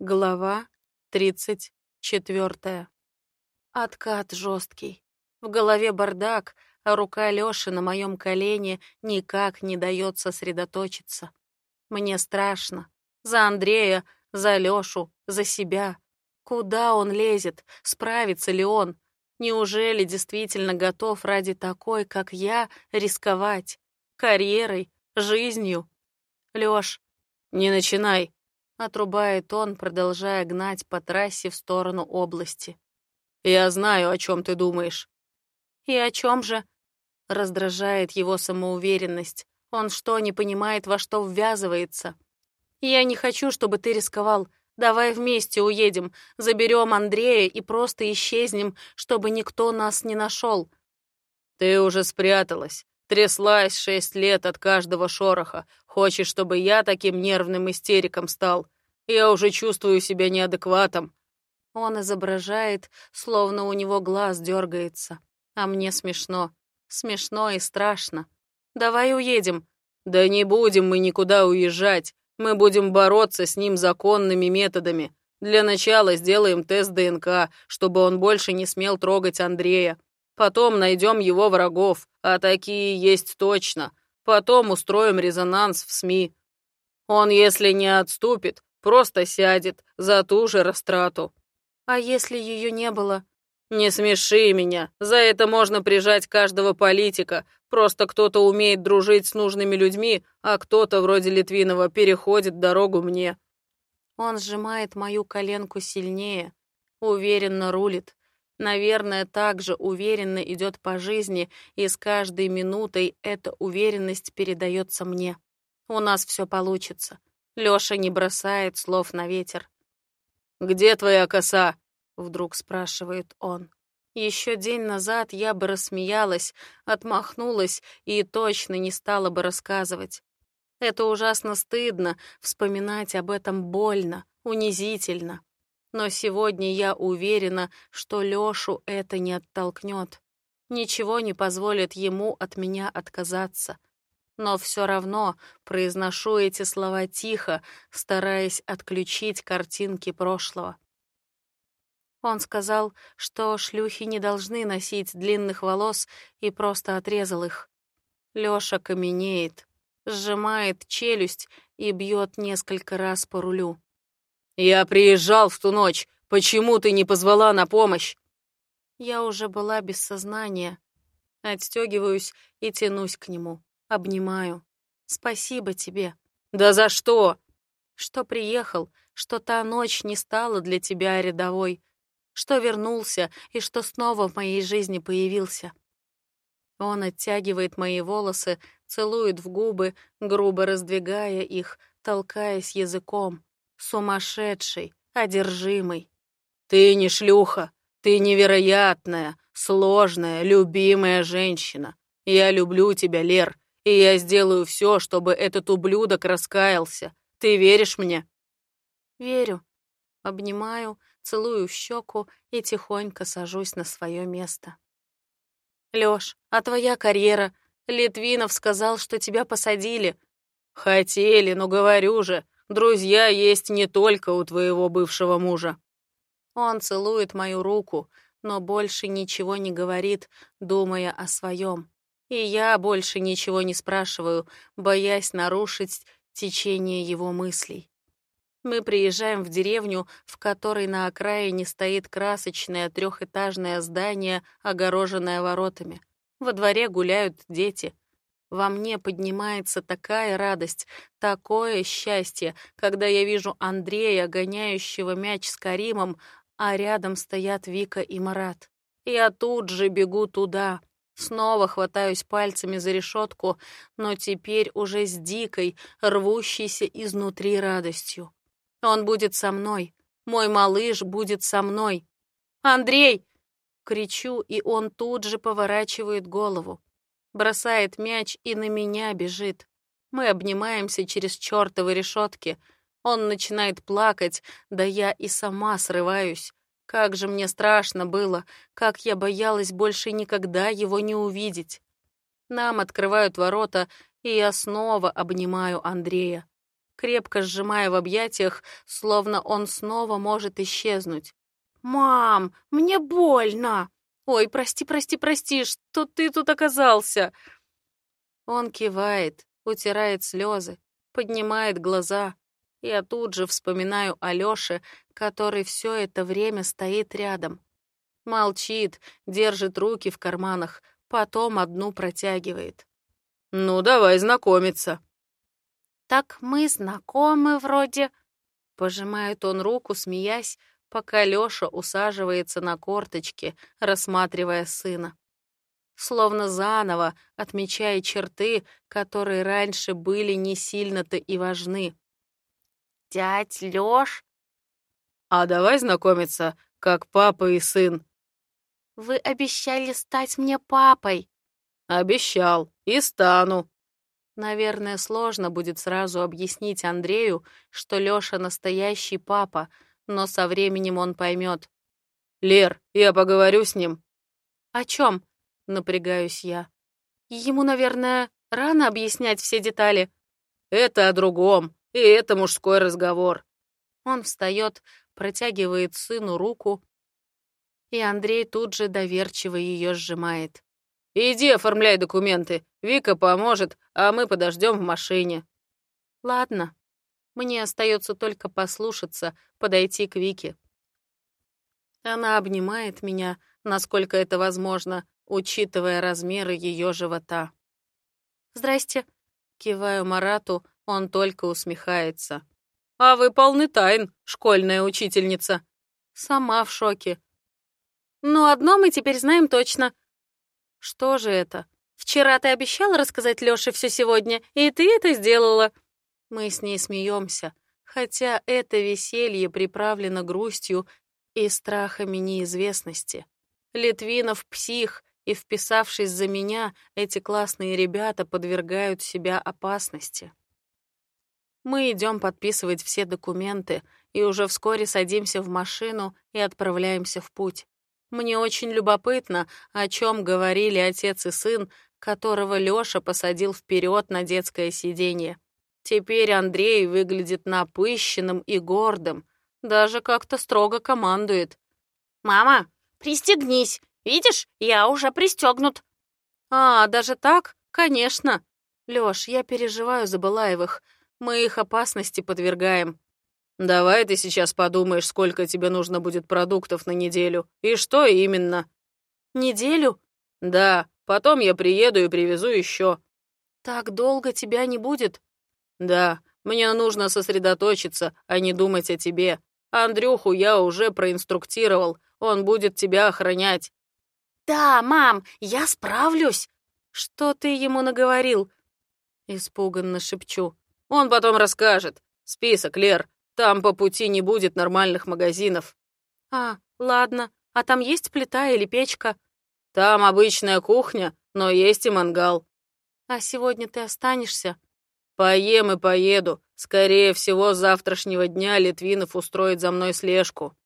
Глава тридцать четвертая. Откат жесткий. В голове бардак, а рука Лёши на моем колене никак не дает сосредоточиться. Мне страшно. За Андрея, за Лёшу, за себя. Куда он лезет? Справится ли он? Неужели действительно готов ради такой, как я, рисковать? Карьерой, жизнью? Лёш, не начинай, Отрубает он, продолжая гнать по трассе в сторону области. «Я знаю, о чем ты думаешь». «И о чем же?» Раздражает его самоуверенность. Он что, не понимает, во что ввязывается? «Я не хочу, чтобы ты рисковал. Давай вместе уедем, заберем Андрея и просто исчезнем, чтобы никто нас не нашел». «Ты уже спряталась. Тряслась шесть лет от каждого шороха. Хочешь, чтобы я таким нервным истериком стал? Я уже чувствую себя неадекватом». Он изображает, словно у него глаз дергается. А мне смешно. Смешно и страшно. «Давай уедем». «Да не будем мы никуда уезжать. Мы будем бороться с ним законными методами. Для начала сделаем тест ДНК, чтобы он больше не смел трогать Андрея. Потом найдем его врагов, а такие есть точно. Потом устроим резонанс в СМИ. Он, если не отступит, просто сядет за ту же растрату. А если ее не было? Не смеши меня. За это можно прижать каждого политика. Просто кто-то умеет дружить с нужными людьми, а кто-то, вроде Литвинова, переходит дорогу мне. Он сжимает мою коленку сильнее, уверенно рулит. Наверное, также уверенно идет по жизни, и с каждой минутой эта уверенность передается мне. У нас все получится. Лёша не бросает слов на ветер. «Где твоя коса?» — вдруг спрашивает он. Еще день назад я бы рассмеялась, отмахнулась и точно не стала бы рассказывать. Это ужасно стыдно, вспоминать об этом больно, унизительно. Но сегодня я уверена, что Лёшу это не оттолкнет. Ничего не позволит ему от меня отказаться. Но все равно произношу эти слова тихо, стараясь отключить картинки прошлого. Он сказал, что шлюхи не должны носить длинных волос и просто отрезал их. Лёша каменеет, сжимает челюсть и бьет несколько раз по рулю. «Я приезжал в ту ночь. Почему ты не позвала на помощь?» Я уже была без сознания. Отстегиваюсь и тянусь к нему. Обнимаю. «Спасибо тебе». «Да за что?» «Что приехал, что та ночь не стала для тебя рядовой, что вернулся и что снова в моей жизни появился». Он оттягивает мои волосы, целует в губы, грубо раздвигая их, толкаясь языком. Сумасшедший, одержимый. Ты не шлюха, ты невероятная, сложная, любимая женщина. Я люблю тебя, Лер, и я сделаю все, чтобы этот ублюдок раскаялся. Ты веришь мне? Верю. Обнимаю, целую в щеку и тихонько сажусь на свое место. Лёш, а твоя карьера? Литвинов сказал, что тебя посадили. Хотели, но говорю же, Друзья есть не только у твоего бывшего мужа». Он целует мою руку, но больше ничего не говорит, думая о своем. И я больше ничего не спрашиваю, боясь нарушить течение его мыслей. Мы приезжаем в деревню, в которой на окраине стоит красочное трехэтажное здание, огороженное воротами. Во дворе гуляют дети. Во мне поднимается такая радость, такое счастье, когда я вижу Андрея, гоняющего мяч с Каримом, а рядом стоят Вика и Марат. Я тут же бегу туда, снова хватаюсь пальцами за решетку, но теперь уже с дикой, рвущейся изнутри радостью. Он будет со мной, мой малыш будет со мной. «Андрей!» — кричу, и он тут же поворачивает голову бросает мяч и на меня бежит. Мы обнимаемся через чертовы решетки. Он начинает плакать, да я и сама срываюсь. Как же мне страшно было, как я боялась больше никогда его не увидеть. Нам открывают ворота, и я снова обнимаю Андрея. крепко сжимая в объятиях, словно он снова может исчезнуть. «Мам, мне больно!» «Ой, прости, прости, прости, что ты тут оказался?» Он кивает, утирает слезы, поднимает глаза. Я тут же вспоминаю Алёше, который все это время стоит рядом. Молчит, держит руки в карманах, потом одну протягивает. «Ну, давай знакомиться». «Так мы знакомы вроде...» Пожимает он руку, смеясь, пока Лёша усаживается на корточки, рассматривая сына. Словно заново отмечая черты, которые раньше были не сильно-то и важны. «Дядь Лёш?» «А давай знакомиться, как папа и сын». «Вы обещали стать мне папой». «Обещал. И стану». Наверное, сложно будет сразу объяснить Андрею, что Лёша настоящий папа, но со временем он поймет. «Лер, я поговорю с ним». «О чем? напрягаюсь я. Ему, наверное, рано объяснять все детали. «Это о другом, и это мужской разговор». Он встает, протягивает сыну руку, и Андрей тут же доверчиво ее сжимает. «Иди оформляй документы. Вика поможет, а мы подождем в машине». «Ладно. Мне остается только послушаться, подойти к Вике». Она обнимает меня, насколько это возможно, учитывая размеры ее живота. «Здрасте», — киваю Марату, он только усмехается. «А вы полны тайн, школьная учительница». Сама в шоке. «Ну, одно мы теперь знаем точно», что же это? Вчера ты обещала рассказать Лёше все сегодня, и ты это сделала. Мы с ней смеемся, хотя это веселье приправлено грустью и страхами неизвестности. Литвинов псих, и, вписавшись за меня, эти классные ребята подвергают себя опасности. Мы идем подписывать все документы, и уже вскоре садимся в машину и отправляемся в путь. Мне очень любопытно, о чем говорили отец и сын, которого Лёша посадил вперед на детское сиденье. Теперь Андрей выглядит напыщенным и гордым, даже как-то строго командует. «Мама, пристегнись! Видишь, я уже пристегнут!» «А, даже так? Конечно!» «Лёш, я переживаю за Балаевых. Мы их опасности подвергаем. «Давай ты сейчас подумаешь, сколько тебе нужно будет продуктов на неделю. И что именно?» «Неделю?» «Да, потом я приеду и привезу еще». «Так долго тебя не будет?» «Да, мне нужно сосредоточиться, а не думать о тебе. Андрюху я уже проинструктировал, он будет тебя охранять». «Да, мам, я справлюсь!» «Что ты ему наговорил?» Испуганно шепчу. «Он потом расскажет. Список, Лер, там по пути не будет нормальных магазинов. А, ладно. А там есть плита или печка? Там обычная кухня, но есть и мангал. А сегодня ты останешься? Поем и поеду. Скорее всего, с завтрашнего дня Литвинов устроит за мной слежку.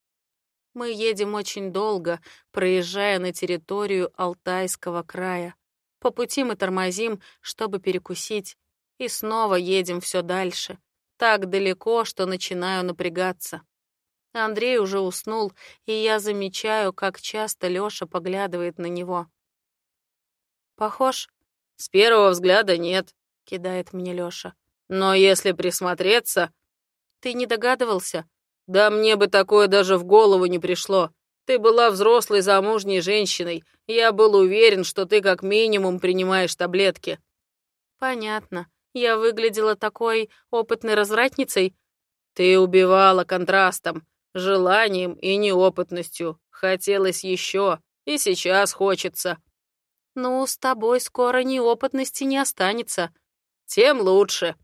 Мы едем очень долго, проезжая на территорию Алтайского края. По пути мы тормозим, чтобы перекусить, и снова едем все дальше так далеко, что начинаю напрягаться. Андрей уже уснул, и я замечаю, как часто Лёша поглядывает на него. «Похож?» «С первого взгляда нет», — кидает мне Лёша. «Но если присмотреться...» «Ты не догадывался?» «Да мне бы такое даже в голову не пришло. Ты была взрослой замужней женщиной. Я был уверен, что ты как минимум принимаешь таблетки». «Понятно. Я выглядела такой опытной развратницей. Ты убивала контрастом, желанием и неопытностью. Хотелось еще, и сейчас хочется. Ну, с тобой скоро неопытности не останется. Тем лучше.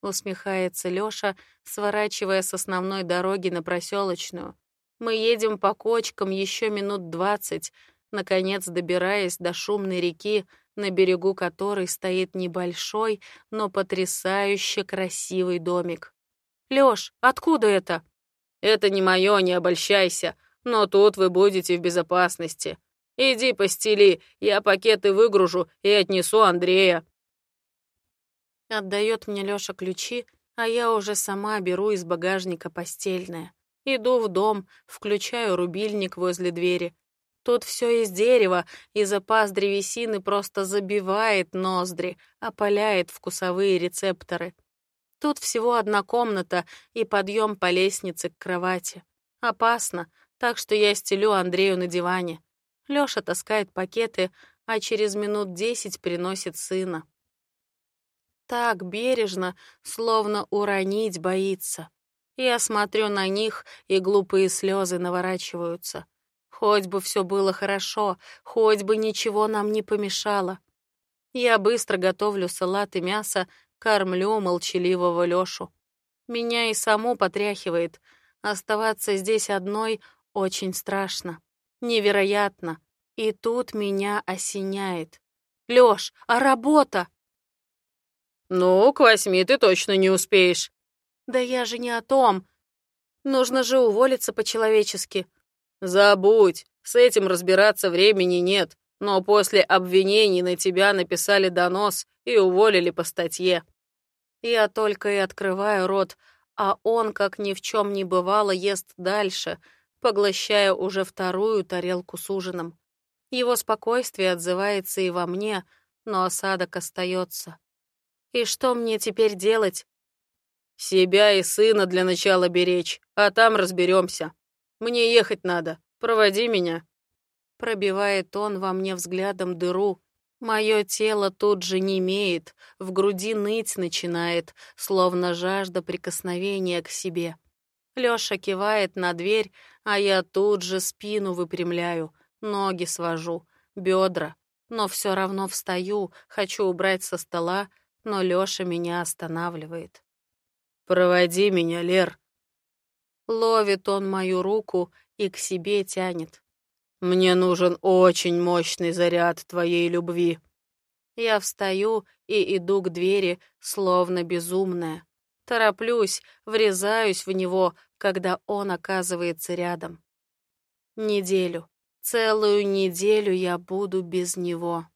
Усмехается Лёша, сворачивая с основной дороги на проселочную. Мы едем по кочкам еще минут двадцать, наконец добираясь до шумной реки, на берегу которой стоит небольшой, но потрясающе красивый домик. «Лёш, откуда это?» «Это не моё, не обольщайся, но тут вы будете в безопасности. Иди постели, я пакеты выгружу и отнесу Андрея». Отдает мне Лёша ключи, а я уже сама беру из багажника постельное. Иду в дом, включаю рубильник возле двери. Тут все из дерева, и запас древесины просто забивает ноздри, опаляет вкусовые рецепторы. Тут всего одна комната и подъем по лестнице к кровати. Опасно, так что я стелю Андрею на диване. Лёша таскает пакеты, а через минут десять приносит сына. Так бережно, словно уронить боится. Я смотрю на них, и глупые слезы наворачиваются. Хоть бы все было хорошо, хоть бы ничего нам не помешало. Я быстро готовлю салат и мясо, кормлю молчаливого Лёшу. Меня и саму потряхивает. Оставаться здесь одной очень страшно. Невероятно. И тут меня осеняет. «Лёш, а работа?» «Ну, к восьми ты точно не успеешь». «Да я же не о том. Нужно же уволиться по-человечески». «Забудь, с этим разбираться времени нет, но после обвинений на тебя написали донос и уволили по статье». Я только и открываю рот, а он, как ни в чем не бывало, ест дальше, поглощая уже вторую тарелку с ужином. Его спокойствие отзывается и во мне, но осадок остается. И что мне теперь делать? Себя и сына для начала беречь, а там разберемся. Мне ехать надо. Проводи меня. Пробивает он во мне взглядом дыру. Мое тело тут же немеет, в груди ныть начинает, словно жажда прикосновения к себе. Лёша кивает на дверь, а я тут же спину выпрямляю, ноги свожу, бедра, но все равно встаю, хочу убрать со стола, но Лёша меня останавливает. «Проводи меня, Лер». Ловит он мою руку и к себе тянет. «Мне нужен очень мощный заряд твоей любви». Я встаю и иду к двери, словно безумная. Тороплюсь, врезаюсь в него, когда он оказывается рядом. Неделю, целую неделю я буду без него.